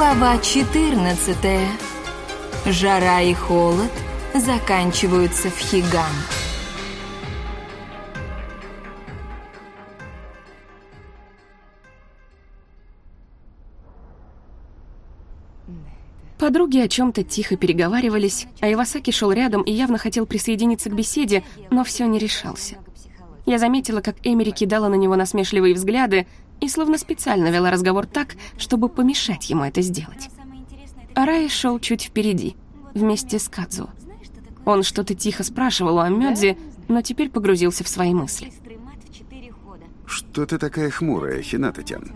Глава 14. Жара и холод заканчиваются в Хигам. Подруги о чем-то тихо переговаривались, а Ивасаки шел рядом и явно хотел присоединиться к беседе, но все не решался. Я заметила, как Эмери кидала на него насмешливые взгляды и словно специально вела разговор так, чтобы помешать ему это сделать. Арай шел чуть впереди, вместе с Кадзу. Он что-то тихо спрашивал у Амёдзи, но теперь погрузился в свои мысли. Что ты такая хмурая, Хинататян?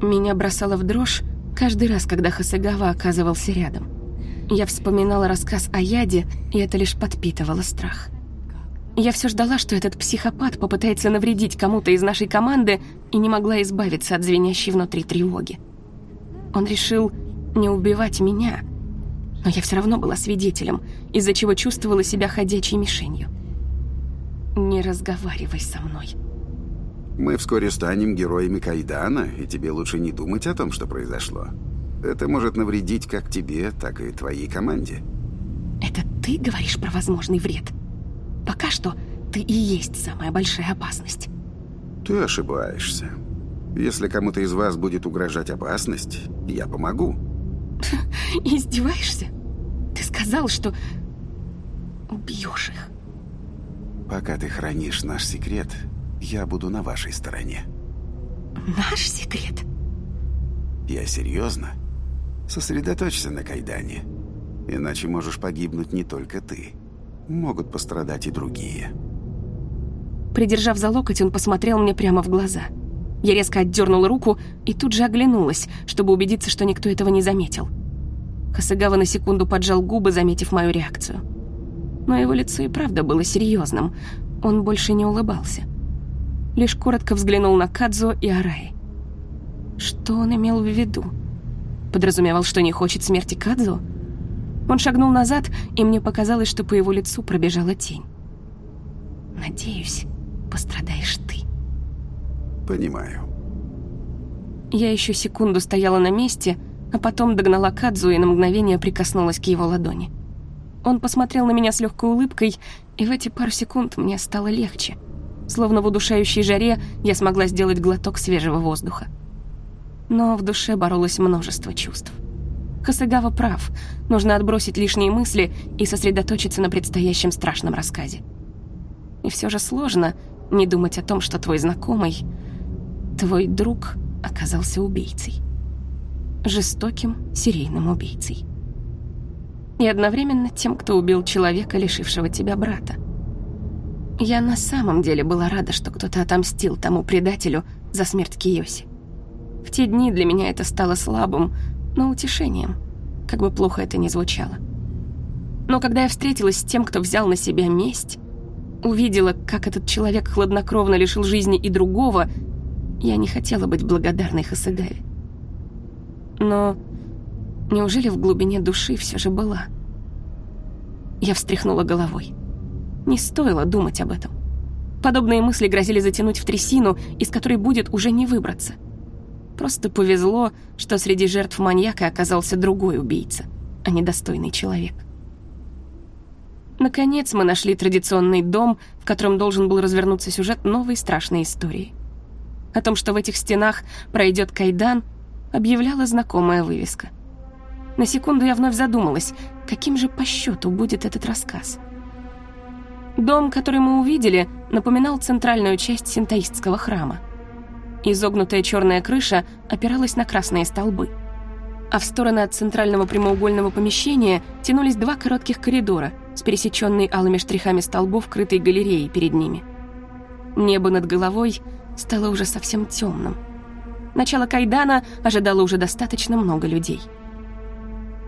Меня бросало в дрожь, Каждый раз, когда Хасагава оказывался рядом, я вспоминала рассказ о яде, и это лишь подпитывало страх. Я все ждала, что этот психопат попытается навредить кому-то из нашей команды и не могла избавиться от звенящей внутри тревоги. Он решил не убивать меня, но я все равно была свидетелем, из-за чего чувствовала себя ходячей мишенью. «Не разговаривай со мной», мы вскоре станем героями Кайдана, и тебе лучше не думать о том, что произошло. Это может навредить как тебе, так и твоей команде. Это ты говоришь про возможный вред? Пока что ты и есть самая большая опасность. Ты ошибаешься. Если кому-то из вас будет угрожать опасность, я помогу. Издеваешься? Ты сказал, что убьешь их. Пока ты хранишь наш секрет, я буду на вашей стороне. Наш секрет? Я серьезно. Сосредоточься на Кайдане. Иначе можешь погибнуть не только ты. Могут пострадать и другие. Придержав за локоть, он посмотрел мне прямо в глаза. Я резко отдернула руку и тут же оглянулась, чтобы убедиться, что никто этого не заметил. Хасагава на секунду поджал губы, заметив мою реакцию. Но его лицо и правда было серьезным. Он больше не улыбался лишь коротко взглянул на Кадзо и Араи. Что он имел в виду? Подразумевал, что не хочет смерти Кадзо? Он шагнул назад, и мне показалось, что по его лицу пробежала тень. «Надеюсь, пострадаешь ты». «Понимаю». Я еще секунду стояла на месте, а потом догнала Кадзу и на мгновение прикоснулась к его ладони. Он посмотрел на меня с легкой улыбкой, и в эти пару секунд мне стало легче – Словно в удушающей жаре я смогла сделать глоток свежего воздуха. Но в душе боролось множество чувств. Хасагава прав. Нужно отбросить лишние мысли и сосредоточиться на предстоящем страшном рассказе. И все же сложно не думать о том, что твой знакомый, твой друг оказался убийцей. Жестоким серийным убийцей. И одновременно тем, кто убил человека, лишившего тебя брата. Я на самом деле была рада, что кто-то отомстил тому предателю за смерть Киоси. В те дни для меня это стало слабым, но утешением, как бы плохо это ни звучало. Но когда я встретилась с тем, кто взял на себя месть, увидела, как этот человек хладнокровно лишил жизни и другого, я не хотела быть благодарной Хасагаве. Но неужели в глубине души все же была? Я встряхнула головой. Не стоило думать об этом. Подобные мысли грозили затянуть в трясину, из которой будет уже не выбраться. Просто повезло, что среди жертв маньяка оказался другой убийца, а не достойный человек. Наконец мы нашли традиционный дом, в котором должен был развернуться сюжет новой страшной истории. О том, что в этих стенах пройдет кайдан, объявляла знакомая вывеска. На секунду я вновь задумалась, каким же по счету будет этот рассказ — Дом, который мы увидели, напоминал центральную часть синтаистского храма. Изогнутая черная крыша опиралась на красные столбы. А в стороны от центрального прямоугольного помещения тянулись два коротких коридора с пересеченной алыми штрихами столбов, крытой галереей перед ними. Небо над головой стало уже совсем темным. Начало Кайдана ожидало уже достаточно много людей.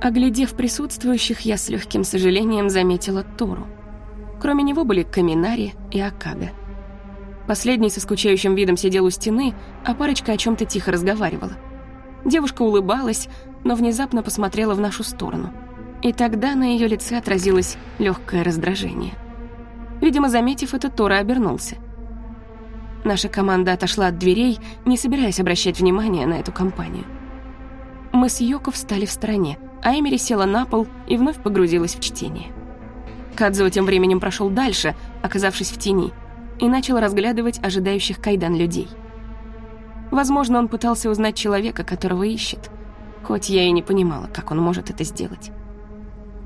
Оглядев присутствующих, я с легким сожалением заметила Тору. Кроме него были Каминари и Акага. Последний со скучающим видом сидел у стены, а парочка о чем то тихо разговаривала. Девушка улыбалась, но внезапно посмотрела в нашу сторону. И тогда на ее лице отразилось легкое раздражение. Видимо, заметив это, Тора обернулся. Наша команда отошла от дверей, не собираясь обращать внимание на эту компанию. Мы с Йоко встали в стороне, а Эмери села на пол и вновь погрузилась в чтение. Кадзо тем временем прошел дальше, оказавшись в тени, и начал разглядывать ожидающих кайдан людей. Возможно, он пытался узнать человека, которого ищет, хоть я и не понимала, как он может это сделать.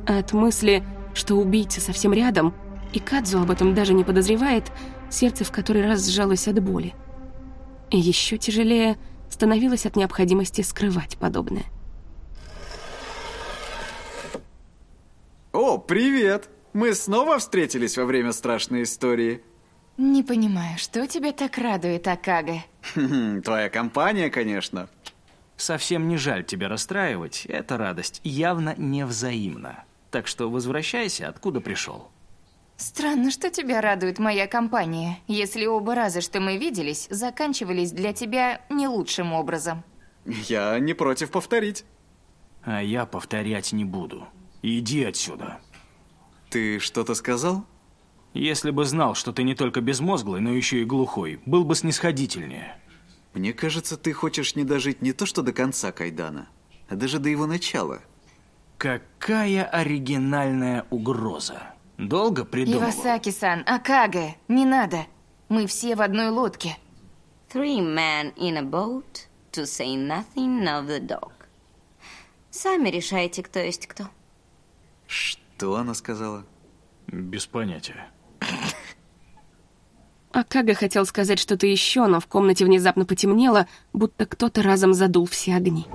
От мысли, что убийца совсем рядом, и Кадзу об этом даже не подозревает, сердце в который раз сжалось от боли. И еще тяжелее становилось от необходимости скрывать подобное. О, привет! Мы снова встретились во время страшной истории. Не понимаю, что тебя так радует, Акага? Твоя компания, конечно. Совсем не жаль тебя расстраивать, эта радость явно невзаимна. Так что возвращайся, откуда пришел. Странно, что тебя радует моя компания, если оба раза, что мы виделись, заканчивались для тебя не лучшим образом. Я не против повторить. А я повторять не буду. Иди отсюда. Ты что-то сказал? Если бы знал, что ты не только безмозглый, но еще и глухой, был бы снисходительнее. Мне кажется, ты хочешь не дожить не то что до конца Кайдана, а даже до его начала. Какая оригинальная угроза. Долго придумывал? Ивасаки-сан, Акага, не надо. Мы все в одной лодке. Three men in a boat, to say nothing of the dog. Сами решайте, кто есть кто. Что она сказала? Без понятия. Акага хотел сказать что-то еще, но в комнате внезапно потемнело, будто кто-то разом задул все огни.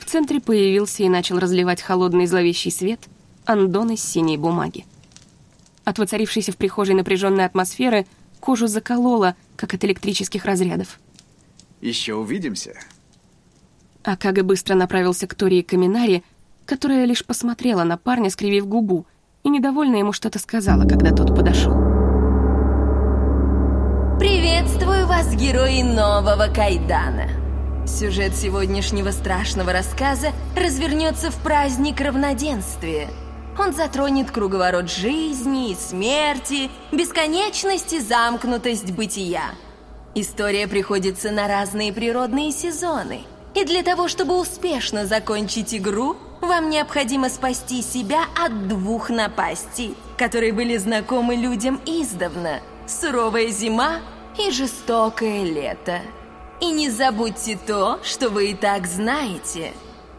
В центре появился и начал разливать холодный зловещий свет Андон из синей бумаги. От воцарившейся в прихожей напряженной атмосферы кожу закололо, как от электрических разрядов. Еще увидимся. Акага быстро направился к Тории Каминари, которая лишь посмотрела на парня, скривив губу, и недовольно ему что-то сказала, когда тот подошел. Вас, герои нового Кайдана. Сюжет сегодняшнего страшного рассказа развернется в праздник равноденствия. Он затронет круговорот жизни и смерти, бесконечность и замкнутость бытия. История приходится на разные природные сезоны. И для того, чтобы успешно закончить игру, вам необходимо спасти себя от двух напастей, которые были знакомы людям издавна. Суровая зима и жестокое лето. И не забудьте то, что вы и так знаете.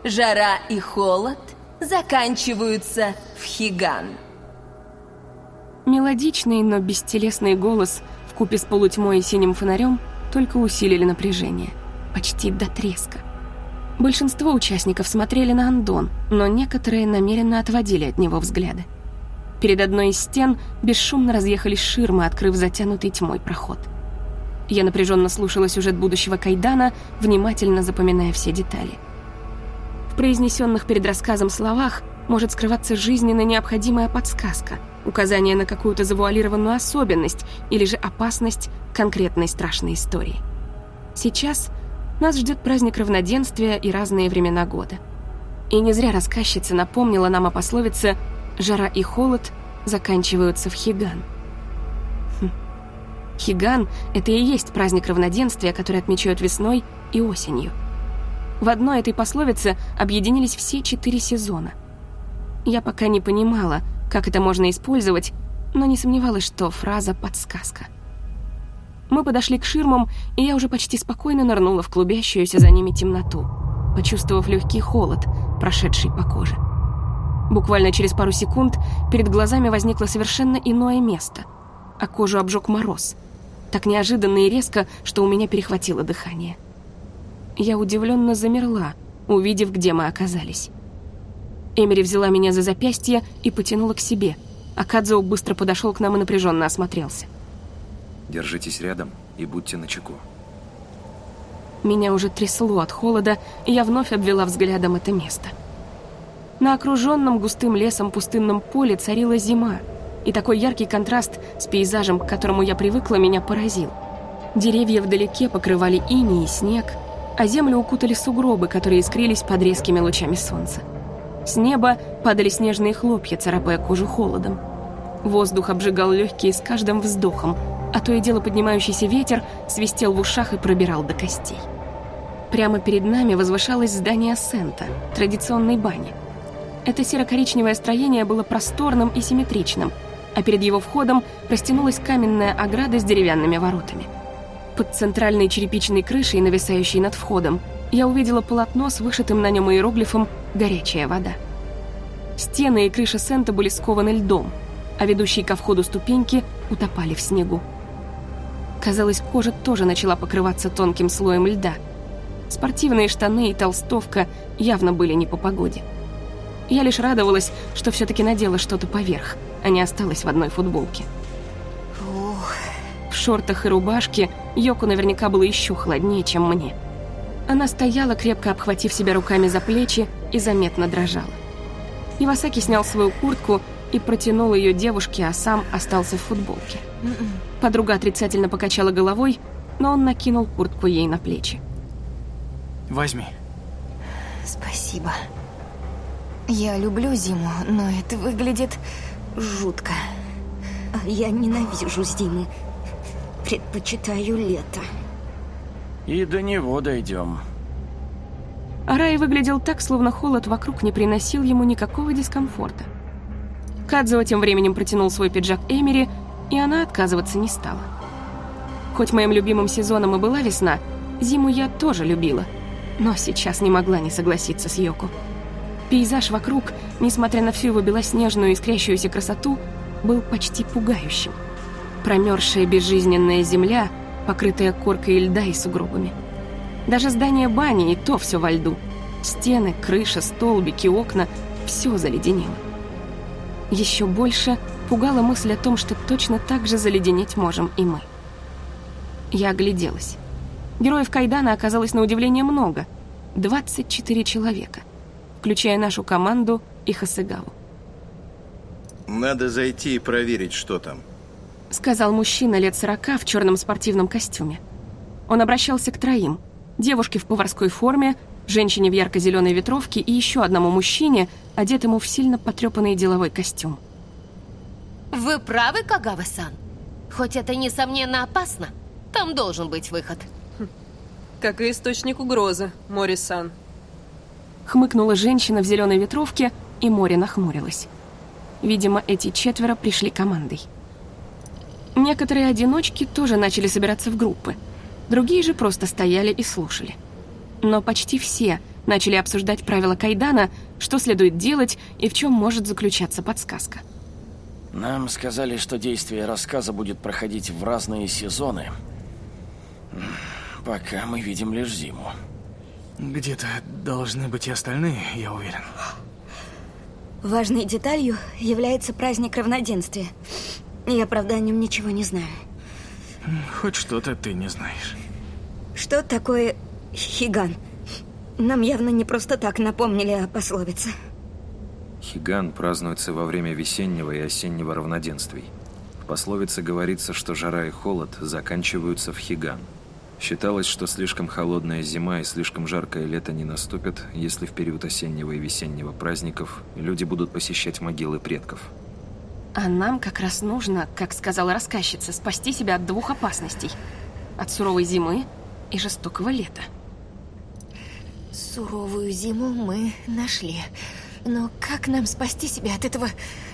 Жара и холод заканчиваются в Хиган. Мелодичный, но бестелесный голос в купе с полутьмой и синим фонарем только усилили напряжение. Почти до треска. Большинство участников смотрели на Андон, но некоторые намеренно отводили от него взгляды. Перед одной из стен бесшумно разъехались ширмы, открыв затянутый тьмой проход. Я напряженно слушала сюжет будущего Кайдана, внимательно запоминая все детали. В произнесенных перед рассказом словах может скрываться жизненно необходимая подсказка, указание на какую-то завуалированную особенность или же опасность конкретной страшной истории. Сейчас нас ждет праздник равноденствия и разные времена года. И не зря рассказчица напомнила нам о пословице «жара и холод заканчиваются в Хиган». Хиган — это и есть праздник равноденствия, который отмечают весной и осенью. В одной этой пословице объединились все четыре сезона. Я пока не понимала, как это можно использовать, но не сомневалась, что фраза «подсказка». Мы подошли к ширмам, и я уже почти спокойно нырнула в клубящуюся за ними темноту, почувствовав легкий холод, прошедший по коже. Буквально через пару секунд перед глазами возникло совершенно иное место, а кожу обжег мороз, так неожиданно и резко, что у меня перехватило дыхание. Я удивленно замерла, увидев, где мы оказались. Эмери взяла меня за запястье и потянула к себе, а Кадзо быстро подошел к нам и напряженно осмотрелся. Держитесь рядом и будьте начеку. Меня уже трясло от холода, и я вновь обвела взглядом это место. На окруженном густым лесом пустынном поле царила зима, и такой яркий контраст с пейзажем, к которому я привыкла, меня поразил. Деревья вдалеке покрывали иней и снег, а землю укутали сугробы, которые искрились под резкими лучами солнца. С неба падали снежные хлопья, царапая кожу холодом. Воздух обжигал легкие с каждым вздохом, а то и дело поднимающийся ветер свистел в ушах и пробирал до костей. Прямо перед нами возвышалось здание Сента, традиционной бани. Это серо-коричневое строение было просторным и симметричным, а перед его входом растянулась каменная ограда с деревянными воротами. Под центральной черепичной крышей, нависающей над входом, я увидела полотно с вышитым на нем иероглифом «Горячая вода». Стены и крыша Сента были скованы льдом, а ведущие ко входу ступеньки утопали в снегу. Казалось, кожа тоже начала покрываться тонким слоем льда. Спортивные штаны и толстовка явно были не по погоде. Я лишь радовалась, что все-таки надела что-то поверх, а не осталась в одной футболке. В шортах и рубашке Йоку наверняка было еще холоднее, чем мне. Она стояла, крепко обхватив себя руками за плечи, и заметно дрожала. Ивасаки снял свою куртку и протянул ее девушке, а сам остался в футболке. Подруга отрицательно покачала головой, но он накинул куртку ей на плечи. Возьми. Спасибо. Я люблю зиму, но это выглядит жутко. А я ненавижу зиму. Предпочитаю лето. И до него дойдем. Арай выглядел так, словно холод вокруг не приносил ему никакого дискомфорта. Кадзуо тем временем протянул свой пиджак Эмери, и она отказываться не стала. Хоть моим любимым сезоном и была весна, зиму я тоже любила, но сейчас не могла не согласиться с Йоко. Пейзаж вокруг, несмотря на всю его белоснежную искрящуюся красоту, был почти пугающим. Промерзшая безжизненная земля, покрытая коркой льда и сугробами. Даже здание бани и то все во льду. Стены, крыша, столбики, окна — все заледенело. Еще больше пугала мысль о том, что точно так же заледенеть можем и мы. Я огляделась. Героев Кайдана оказалось на удивление много. 24 человека, включая нашу команду и Хасыгаву. Надо зайти и проверить, что там. Сказал мужчина лет сорока в черном спортивном костюме. Он обращался к троим. Девушке в поварской форме, женщине в ярко-зеленой ветровке и еще одному мужчине, одетому в сильно потрепанный деловой костюм. Вы правы, Кагава-сан? Хоть это, несомненно, опасно, там должен быть выход. Как и источник угрозы, Мори-сан. Хмыкнула женщина в зеленой ветровке, и море нахмурилось. Видимо, эти четверо пришли командой. Некоторые одиночки тоже начали собираться в группы. Другие же просто стояли и слушали. Но почти все начали обсуждать правила Кайдана, что следует делать и в чем может заключаться подсказка. Нам сказали, что действие рассказа будет проходить в разные сезоны. Пока мы видим лишь зиму. Где-то должны быть и остальные, я уверен. Важной деталью является праздник равноденствия. Я, правда, о нем ничего не знаю. Хоть что-то ты не знаешь. Что такое хиган? Нам явно не просто так напомнили о пословице. Хиган празднуется во время весеннего и осеннего равноденствий. В пословице говорится, что жара и холод заканчиваются в Хиган. Считалось, что слишком холодная зима и слишком жаркое лето не наступят, если в период осеннего и весеннего праздников люди будут посещать могилы предков. А нам как раз нужно, как сказала рассказчица, спасти себя от двух опасностей. От суровой зимы и жестокого лета. Суровую зиму мы нашли. Но как нам спасти себя от этого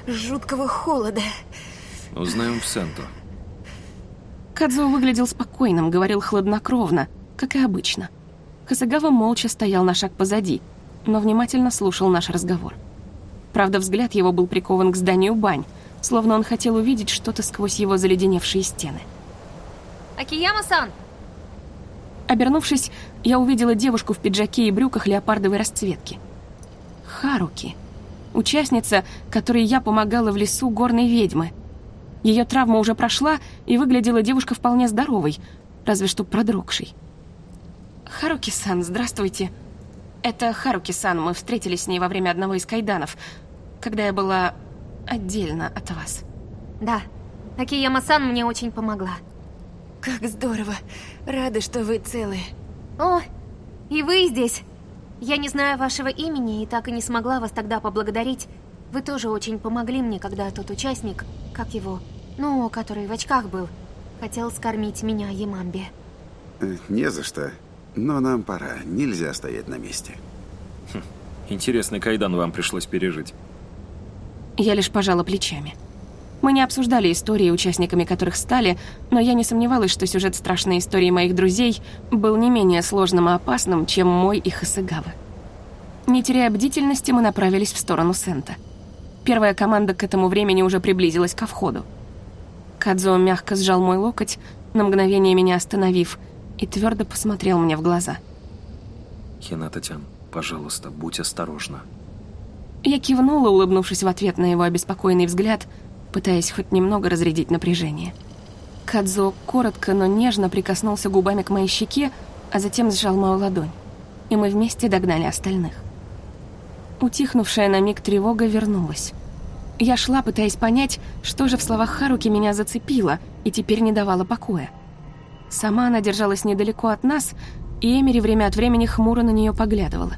жуткого холода? Узнаем в Сенто. Кадзо выглядел спокойным, говорил хладнокровно, как и обычно. Хасагава молча стоял на шаг позади, но внимательно слушал наш разговор. Правда, взгляд его был прикован к зданию бань, словно он хотел увидеть что-то сквозь его заледеневшие стены. Акияма-сан! Обернувшись, я увидела девушку в пиджаке и брюках леопардовой расцветки. Харуки. Участница, которой я помогала в лесу горной ведьмы. Ее травма уже прошла, и выглядела девушка вполне здоровой, разве что продрогшей. «Харуки-сан, здравствуйте. Это Харуки-сан, мы встретились с ней во время одного из кайданов, когда я была отдельно от вас». Да, Акияма-сан мне очень помогла. Как здорово. Рада, что вы целы. О, и вы здесь. Я не знаю вашего имени и так и не смогла вас тогда поблагодарить. Вы тоже очень помогли мне, когда тот участник, как его, ну, который в очках был, хотел скормить меня Ямамбе. Э, Не за что. Но нам пора, нельзя стоять на месте. Хм, интересный кайдан вам пришлось пережить. Я лишь пожала плечами. Мы не обсуждали истории, участниками которых стали, но я не сомневалась, что сюжет страшной истории моих друзей был не менее сложным и опасным, чем мой и Хасагавы. Не теряя бдительности, мы направились в сторону Сента. Первая команда к этому времени уже приблизилась ко входу. Кадзо мягко сжал мой локоть, на мгновение меня остановив, и твердо посмотрел мне в глаза. Хинататян, пожалуйста, будь осторожна. Я кивнула, улыбнувшись в ответ на его обеспокоенный взгляд, пытаясь хоть немного разрядить напряжение. Кадзо коротко, но нежно прикоснулся губами к моей щеке, а затем сжал мою ладонь, и мы вместе догнали остальных. Утихнувшая на миг тревога вернулась. Я шла, пытаясь понять, что же в словах Харуки меня зацепило и теперь не давало покоя. Сама она держалась недалеко от нас, и Эмери время от времени хмуро на нее поглядывала.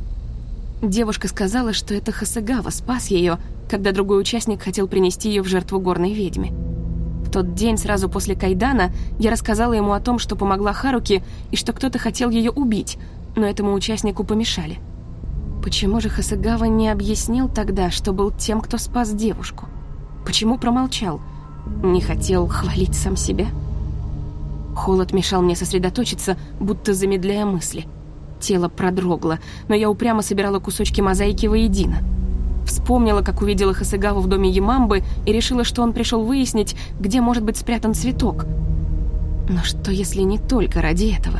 Девушка сказала, что это Хасагава спас ее, когда другой участник хотел принести ее в жертву горной ведьме. В тот день, сразу после Кайдана, я рассказала ему о том, что помогла Харуки и что кто-то хотел ее убить, но этому участнику помешали. Почему же Хасагава не объяснил тогда, что был тем, кто спас девушку? Почему промолчал? Не хотел хвалить сам себя? Холод мешал мне сосредоточиться, будто замедляя мысли. Тело продрогло, но я упрямо собирала кусочки мозаики воедино. Вспомнила, как увидела Хасагаву в доме Ямамбы и решила, что он пришел выяснить, где может быть спрятан цветок. Но что, если не только ради этого?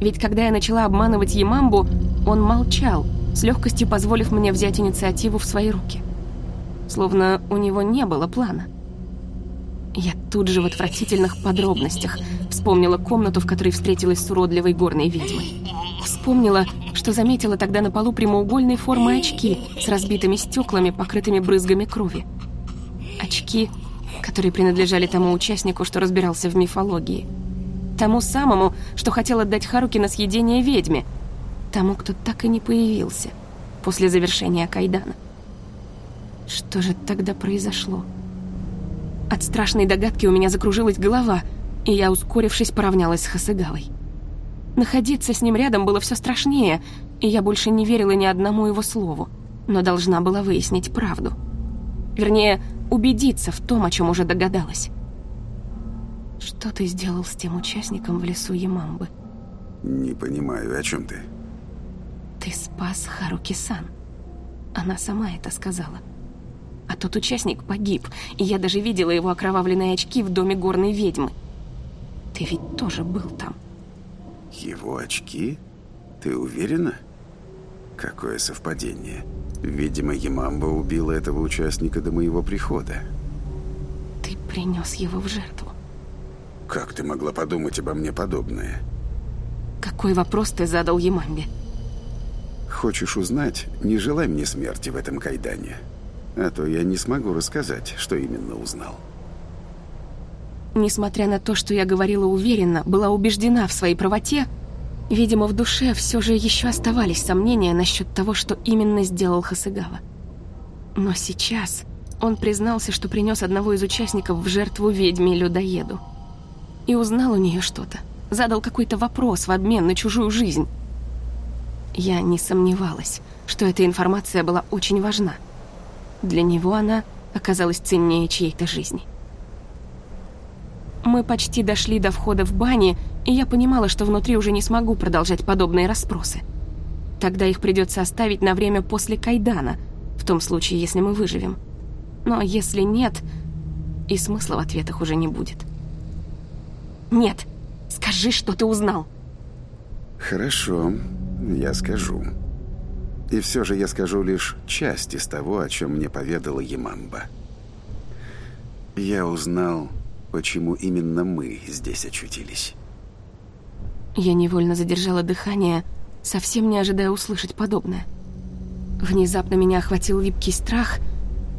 Ведь когда я начала обманывать Ямамбу, он молчал — с легкостью позволив мне взять инициативу в свои руки. Словно у него не было плана. Я тут же в отвратительных подробностях вспомнила комнату, в которой встретилась с уродливой горной ведьмой. Вспомнила, что заметила тогда на полу прямоугольной формы очки с разбитыми стеклами, покрытыми брызгами крови. Очки, которые принадлежали тому участнику, что разбирался в мифологии. Тому самому, что хотел отдать Харуки на съедение ведьме — тому, кто так и не появился после завершения Кайдана. Что же тогда произошло? От страшной догадки у меня закружилась голова, и я, ускорившись, поравнялась с Хасыгавой. Находиться с ним рядом было все страшнее, и я больше не верила ни одному его слову, но должна была выяснить правду. Вернее, убедиться в том, о чем уже догадалась. Что ты сделал с тем участником в лесу Ямамбы? Не понимаю, о чем ты? «Ты спас Харуки-сан». Она сама это сказала. А тот участник погиб, и я даже видела его окровавленные очки в доме горной ведьмы. Ты ведь тоже был там. Его очки? Ты уверена? Какое совпадение. Видимо, Ямамба убила этого участника до моего прихода. Ты принес его в жертву. Как ты могла подумать обо мне подобное? Какой вопрос ты задал Ямамбе? Хочешь узнать, не желай мне смерти в этом кайдане. А то я не смогу рассказать, что именно узнал. Несмотря на то, что я говорила уверенно, была убеждена в своей правоте, видимо, в душе все же еще оставались сомнения насчет того, что именно сделал Хасыгава. Но сейчас он признался, что принес одного из участников в жертву ведьме-людоеду. И узнал у нее что-то. Задал какой-то вопрос в обмен на чужую жизнь. Я не сомневалась, что эта информация была очень важна. Для него она оказалась ценнее чьей-то жизни. Мы почти дошли до входа в бане, и я понимала, что внутри уже не смогу продолжать подобные расспросы. Тогда их придется оставить на время после Кайдана, в том случае, если мы выживем. Но если нет, и смысла в ответах уже не будет. «Нет, скажи, что ты узнал!» «Хорошо, я скажу. И все же я скажу лишь часть из того, о чем мне поведала Ямамба. Я узнал, почему именно мы здесь очутились. Я невольно задержала дыхание, совсем не ожидая услышать подобное. Внезапно меня охватил липкий страх,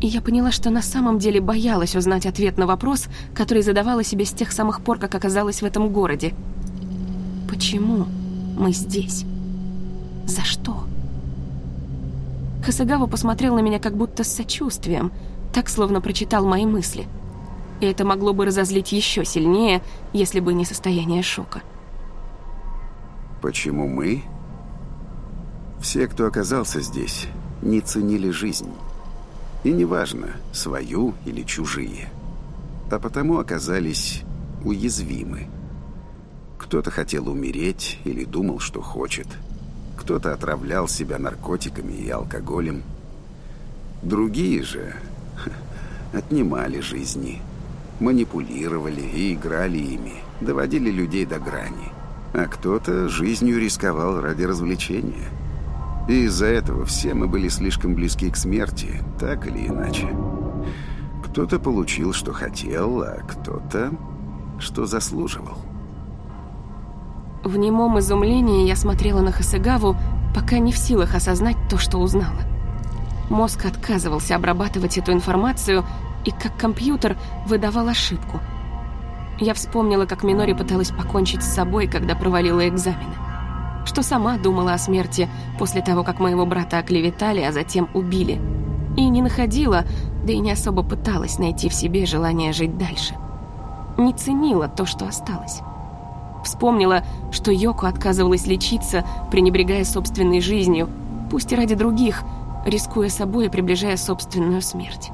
и я поняла, что на самом деле боялась узнать ответ на вопрос, который задавала себе с тех самых пор, как оказалась в этом городе. Почему мы здесь? За что? Хасагава посмотрел на меня как будто с сочувствием, так словно прочитал мои мысли. И это могло бы разозлить еще сильнее, если бы не состояние шока. Почему мы? Все, кто оказался здесь, не ценили жизнь. И неважно, свою или чужие. А потому оказались уязвимы. Кто-то хотел умереть или думал, что хочет. Кто-то отравлял себя наркотиками и алкоголем. Другие же отнимали жизни, манипулировали и играли ими, доводили людей до грани. А кто-то жизнью рисковал ради развлечения. И из-за этого все мы были слишком близки к смерти, так или иначе. Кто-то получил, что хотел, а кто-то, что заслуживал. В немом изумлении я смотрела на Хасыгаву, пока не в силах осознать то, что узнала. Мозг отказывался обрабатывать эту информацию и, как компьютер, выдавал ошибку. Я вспомнила, как Минори пыталась покончить с собой, когда провалила экзамены. Что сама думала о смерти после того, как моего брата оклеветали, а затем убили. И не находила, да и не особо пыталась найти в себе желание жить дальше. Не ценила то, что осталось. Вспомнила, что Йоко отказывалась лечиться, пренебрегая собственной жизнью, пусть и ради других – рискуя собой и приближая собственную смерть.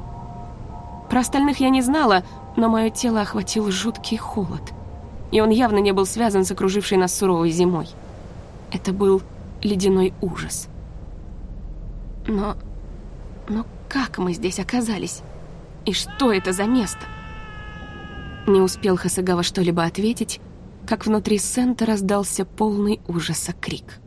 Про остальных я не знала, но мое тело охватил жуткий холод. И он явно не был связан с окружившей нас суровой зимой. Это был ледяной ужас. Но... но как мы здесь оказались? И что это за место? Не успел Хасагава что-либо ответить, как внутри Сента раздался полный ужаса крик.